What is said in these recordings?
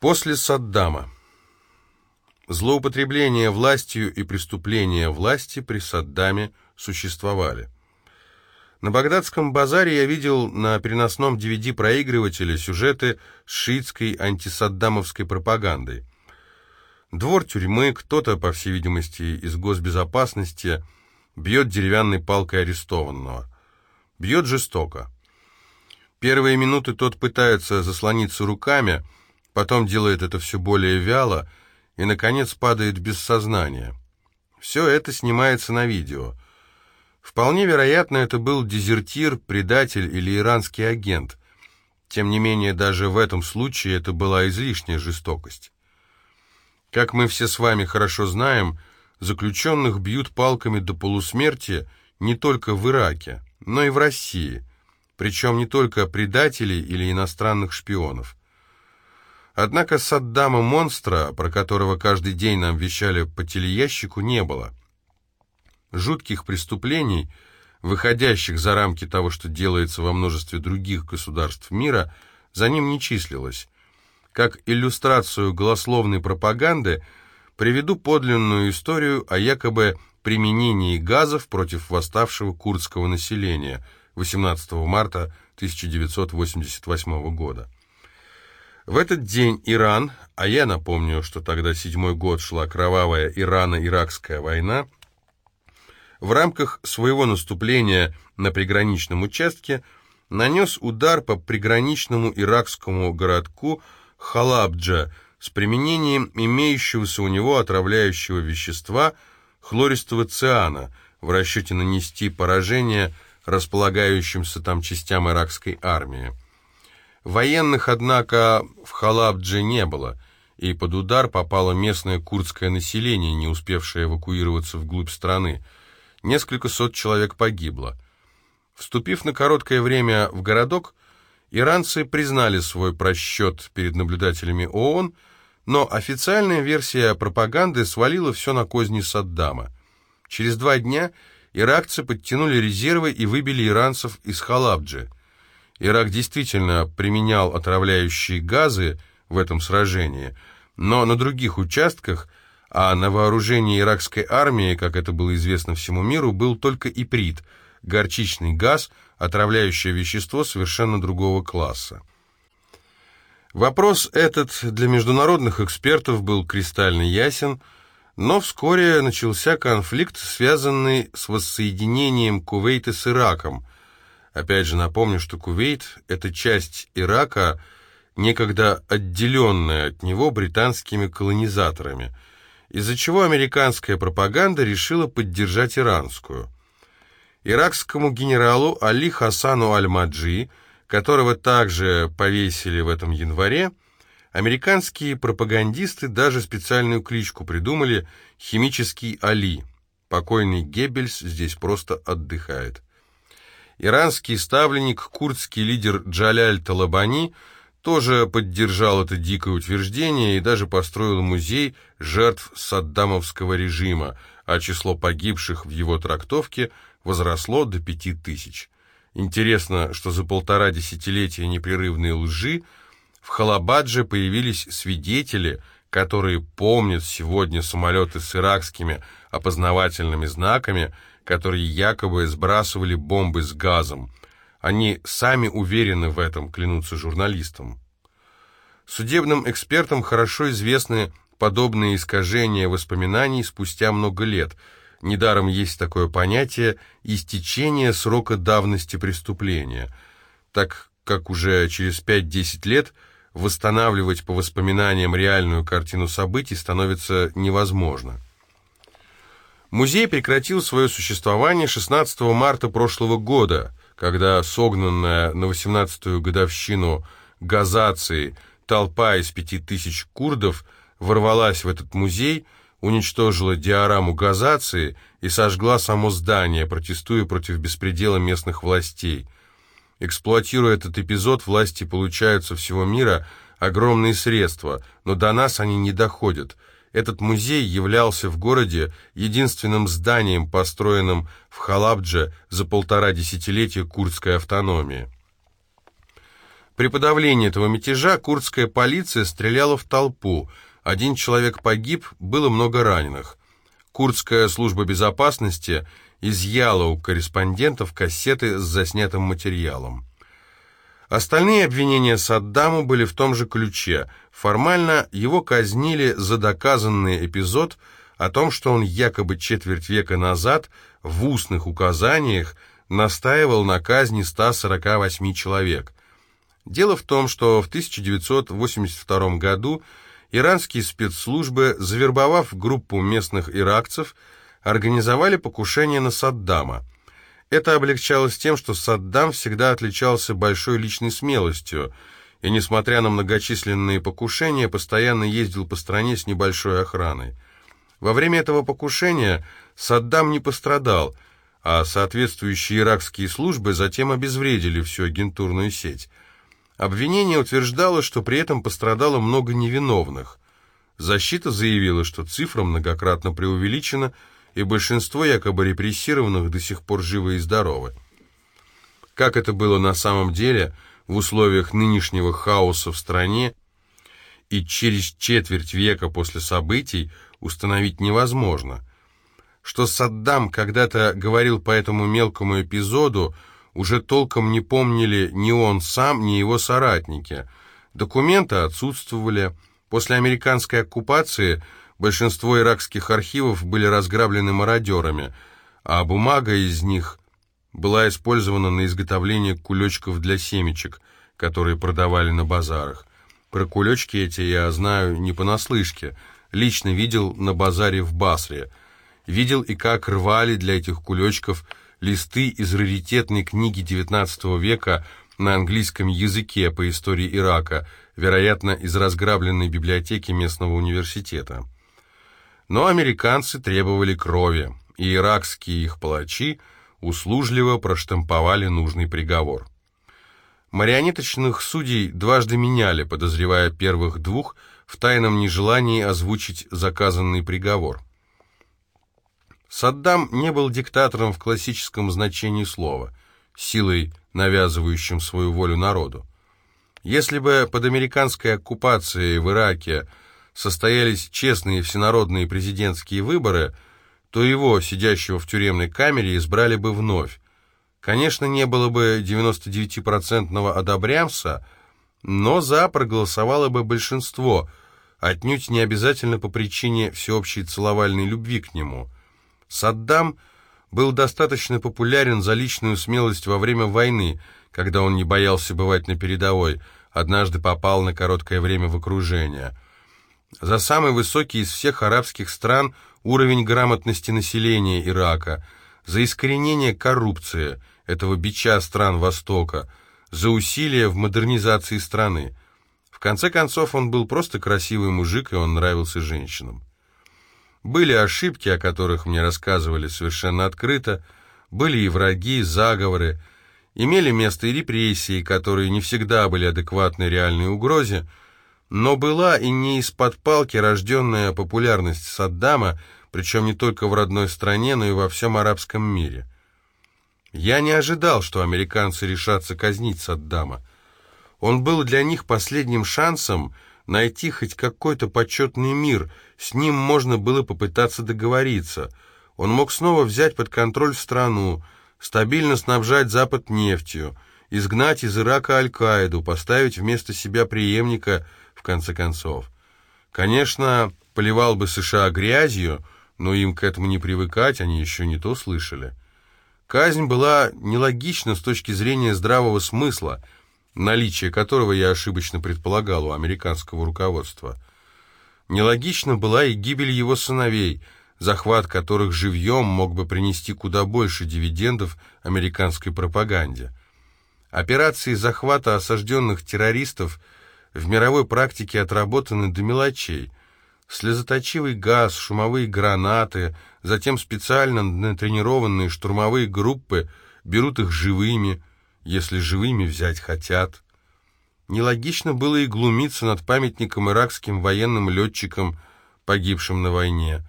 После Саддама. Злоупотребление властью и преступления власти при Саддаме существовали. На Багдадском базаре я видел на переносном DVD-проигрывателе сюжеты с шиитской антисаддамовской пропагандой. Двор тюрьмы, кто-то, по всей видимости, из госбезопасности, бьет деревянной палкой арестованного. Бьет жестоко. Первые минуты тот пытается заслониться руками, потом делает это все более вяло и, наконец, падает без сознания. Все это снимается на видео. Вполне вероятно, это был дезертир, предатель или иранский агент. Тем не менее, даже в этом случае это была излишняя жестокость. Как мы все с вами хорошо знаем, заключенных бьют палками до полусмерти не только в Ираке, но и в России – причем не только предателей или иностранных шпионов. Однако Саддама монстра, про которого каждый день нам вещали по телеящику, не было. Жутких преступлений, выходящих за рамки того, что делается во множестве других государств мира, за ним не числилось. Как иллюстрацию голословной пропаганды приведу подлинную историю о якобы применении газов против восставшего курдского населения – 18 марта 1988 года. В этот день Иран, а я напомню, что тогда седьмой год шла кровавая Ирано-Иракская война, в рамках своего наступления на приграничном участке нанес удар по приграничному иракскому городку Халабджа с применением имеющегося у него отравляющего вещества хлористого циана в расчете нанести поражение – располагающимся там частям иракской армии. Военных, однако, в Халабдже не было, и под удар попало местное курдское население, не успевшее эвакуироваться вглубь страны. Несколько сот человек погибло. Вступив на короткое время в городок, иранцы признали свой просчет перед наблюдателями ООН, но официальная версия пропаганды свалила все на козни Саддама. Через два дня иракцы подтянули резервы и выбили иранцев из Халабджи. Ирак действительно применял отравляющие газы в этом сражении, но на других участках, а на вооружении иракской армии, как это было известно всему миру, был только иприт, горчичный газ, отравляющее вещество совершенно другого класса. Вопрос этот для международных экспертов был кристально ясен – но вскоре начался конфликт, связанный с воссоединением Кувейта с Ираком. Опять же напомню, что Кувейт – это часть Ирака, некогда отделенная от него британскими колонизаторами, из-за чего американская пропаганда решила поддержать иранскую. Иракскому генералу Али Хасану Аль-Маджи, которого также повесили в этом январе, Американские пропагандисты даже специальную кличку придумали «Химический Али». Покойный Геббельс здесь просто отдыхает. Иранский ставленник, курдский лидер Джаляль Талабани тоже поддержал это дикое утверждение и даже построил музей жертв саддамовского режима, а число погибших в его трактовке возросло до пяти тысяч. Интересно, что за полтора десятилетия непрерывной лжи в Халабадже появились свидетели, которые помнят сегодня самолеты с иракскими опознавательными знаками, которые якобы сбрасывали бомбы с газом. Они сами уверены в этом, клянутся журналистам. Судебным экспертам хорошо известны подобные искажения воспоминаний спустя много лет. Недаром есть такое понятие «истечение срока давности преступления», так как уже через 5-10 лет – восстанавливать по воспоминаниям реальную картину событий становится невозможно. Музей прекратил свое существование 16 марта прошлого года, когда согнанная на 18-ю годовщину газации толпа из пяти тысяч курдов ворвалась в этот музей, уничтожила диораму газации и сожгла само здание, протестуя против беспредела местных властей – Эксплуатируя этот эпизод, власти получают со всего мира огромные средства, но до нас они не доходят. Этот музей являлся в городе единственным зданием, построенным в Халабдже за полтора десятилетия курдской автономии. При подавлении этого мятежа курдская полиция стреляла в толпу. Один человек погиб, было много раненых. Курдская служба безопасности изъяла у корреспондентов кассеты с заснятым материалом. Остальные обвинения Саддаму были в том же ключе. Формально его казнили за доказанный эпизод о том, что он якобы четверть века назад в устных указаниях настаивал на казни 148 человек. Дело в том, что в 1982 году иранские спецслужбы, завербовав группу местных иракцев, организовали покушение на Саддама – это облегчалось тем, что Саддам всегда отличался большой личной смелостью, и, несмотря на многочисленные покушения, постоянно ездил по стране с небольшой охраной. Во время этого покушения Саддам не пострадал, а соответствующие иракские службы затем обезвредили всю агентурную сеть. Обвинение утверждало, что при этом пострадало много невиновных. Защита заявила, что цифра многократно преувеличена – и большинство якобы репрессированных до сих пор живы и здоровы. Как это было на самом деле в условиях нынешнего хаоса в стране и через четверть века после событий установить невозможно. Что Саддам когда-то говорил по этому мелкому эпизоду, уже толком не помнили ни он сам, ни его соратники. Документы отсутствовали. После американской оккупации – Большинство иракских архивов были разграблены мародерами, а бумага из них была использована на изготовление кулечков для семечек, которые продавали на базарах. Про кулечки эти я знаю не понаслышке, лично видел на базаре в Басре. Видел и как рвали для этих кулечков листы из раритетной книги XIX века на английском языке по истории Ирака, вероятно, из разграбленной библиотеки местного университета. Но американцы требовали крови, и иракские их палачи услужливо проштамповали нужный приговор. Марионеточных судей дважды меняли, подозревая первых двух в тайном нежелании озвучить заказанный приговор. Саддам не был диктатором в классическом значении слова, силой, навязывающим свою волю народу. Если бы под американской оккупацией в Ираке состоялись честные всенародные президентские выборы, то его, сидящего в тюремной камере, избрали бы вновь. Конечно, не было бы 99-процентного одобрямса, но за проголосовало бы большинство, отнюдь не обязательно по причине всеобщей целовальной любви к нему. Саддам был достаточно популярен за личную смелость во время войны, когда он не боялся бывать на передовой, однажды попал на короткое время в окружение – за самый высокий из всех арабских стран уровень грамотности населения Ирака, за искоренение коррупции, этого бича стран Востока, за усилия в модернизации страны. В конце концов, он был просто красивый мужик, и он нравился женщинам. Были ошибки, о которых мне рассказывали совершенно открыто, были и враги, и заговоры, имели место и репрессии, которые не всегда были адекватны реальной угрозе, но была и не из-под палки рожденная популярность Саддама, причем не только в родной стране, но и во всем арабском мире. Я не ожидал, что американцы решатся казнить Саддама. Он был для них последним шансом найти хоть какой-то почетный мир, с ним можно было попытаться договориться. Он мог снова взять под контроль страну, стабильно снабжать Запад нефтью, изгнать из Ирака Аль-Каиду, поставить вместо себя преемника – в конце концов. Конечно, поливал бы США грязью, но им к этому не привыкать, они еще не то слышали. Казнь была нелогична с точки зрения здравого смысла, наличие которого я ошибочно предполагал у американского руководства. Нелогична была и гибель его сыновей, захват которых живьем мог бы принести куда больше дивидендов американской пропаганде. Операции захвата осажденных террористов – в мировой практике отработаны до мелочей. Слезоточивый газ, шумовые гранаты, затем специально натренированные штурмовые группы берут их живыми, если живыми взять хотят. Нелогично было и глумиться над памятником иракским военным летчикам, погибшим на войне.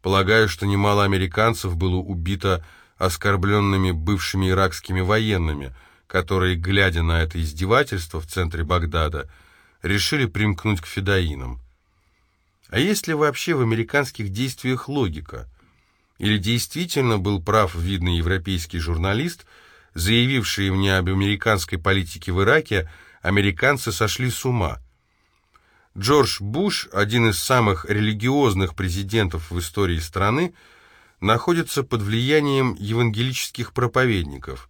Полагаю, что немало американцев было убито оскорбленными бывшими иракскими военными, которые, глядя на это издевательство в центре Багдада, решили примкнуть к федоинам. А есть ли вообще в американских действиях логика? Или действительно был прав видный европейский журналист, заявивший мне об американской политике в Ираке, американцы сошли с ума? Джордж Буш, один из самых религиозных президентов в истории страны, находится под влиянием евангелических проповедников.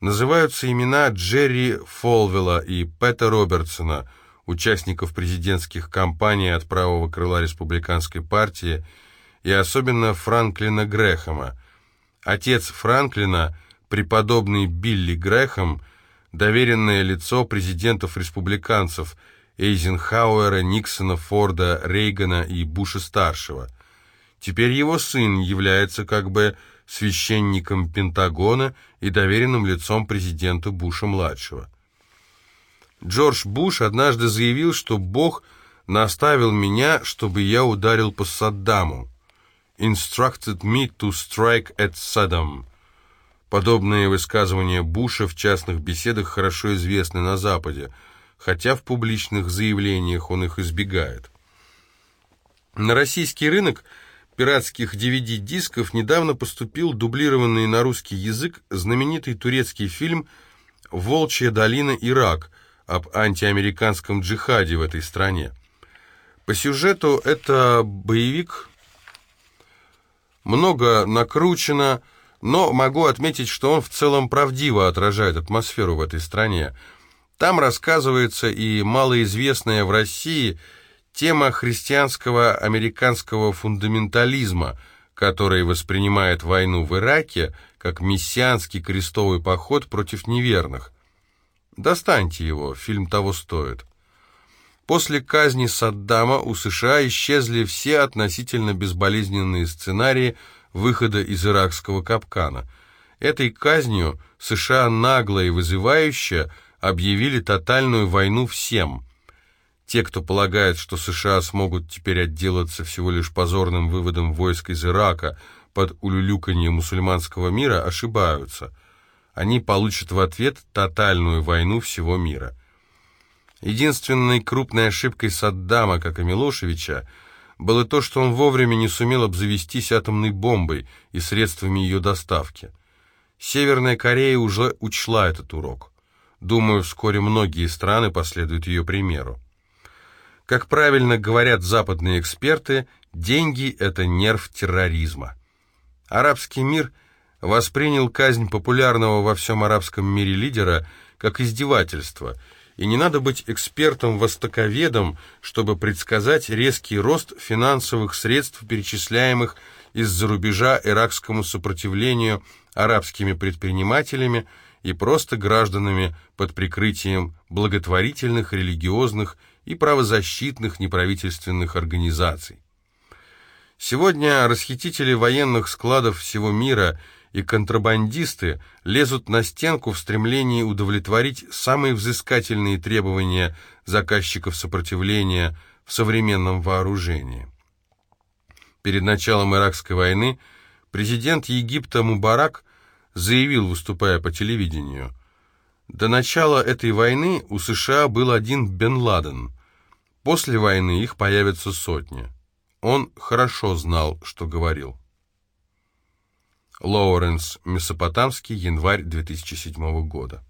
Называются имена Джерри Фолвелла и Пэта Робертсона, участников президентских кампаний от правого крыла республиканской партии, и особенно Франклина Грэхэма. Отец Франклина, преподобный Билли Грэхэм, доверенное лицо президентов-республиканцев Эйзенхауэра, Никсона, Форда, Рейгана и Буша-старшего. Теперь его сын является как бы священником Пентагона и доверенным лицом президента Буша-младшего. Джордж Буш однажды заявил, что Бог наставил меня, чтобы я ударил по Саддаму. «Instructed me to strike at Saddam». Подобные высказывания Буша в частных беседах хорошо известны на Западе, хотя в публичных заявлениях он их избегает. На российский рынок – пиратских DVD-дисков недавно поступил дублированный на русский язык знаменитый турецкий фильм «Волчья долина. Ирак» об антиамериканском джихаде в этой стране. По сюжету это боевик, много накручено, но могу отметить, что он в целом правдиво отражает атмосферу в этой стране. Там рассказывается и малоизвестная в России – Тема христианского американского фундаментализма, который воспринимает войну в Ираке как мессианский крестовый поход против неверных. Достаньте его, фильм того стоит. После казни Саддама у США исчезли все относительно безболезненные сценарии выхода из иракского капкана. Этой казнью США нагло и вызывающе объявили тотальную войну всем – те, кто полагает, что США смогут теперь отделаться всего лишь позорным выводом войск из Ирака под улюлюканье мусульманского мира, ошибаются. Они получат в ответ тотальную войну всего мира. Единственной крупной ошибкой Саддама, как и Милошевича, было то, что он вовремя не сумел обзавестись атомной бомбой и средствами ее доставки. Северная Корея уже учла этот урок. Думаю, вскоре многие страны последуют ее примеру. Как правильно говорят западные эксперты, деньги – это нерв терроризма. Арабский мир воспринял казнь популярного во всем арабском мире лидера как издевательство, и не надо быть экспертом-востоковедом, чтобы предсказать резкий рост финансовых средств, перечисляемых из-за рубежа иракскому сопротивлению арабскими предпринимателями и просто гражданами под прикрытием благотворительных, религиозных и правозащитных неправительственных организаций. Сегодня расхитители военных складов всего мира и контрабандисты лезут на стенку в стремлении удовлетворить самые взыскательные требования заказчиков сопротивления в современном вооружении. Перед началом Иракской войны президент Египта Мубарак заявил, выступая по телевидению – до начала этой войны у США был один Бен Ладен. После войны их появятся сотни. Он хорошо знал, что говорил. Лоуренс, Месопотамский, январь 2007 года.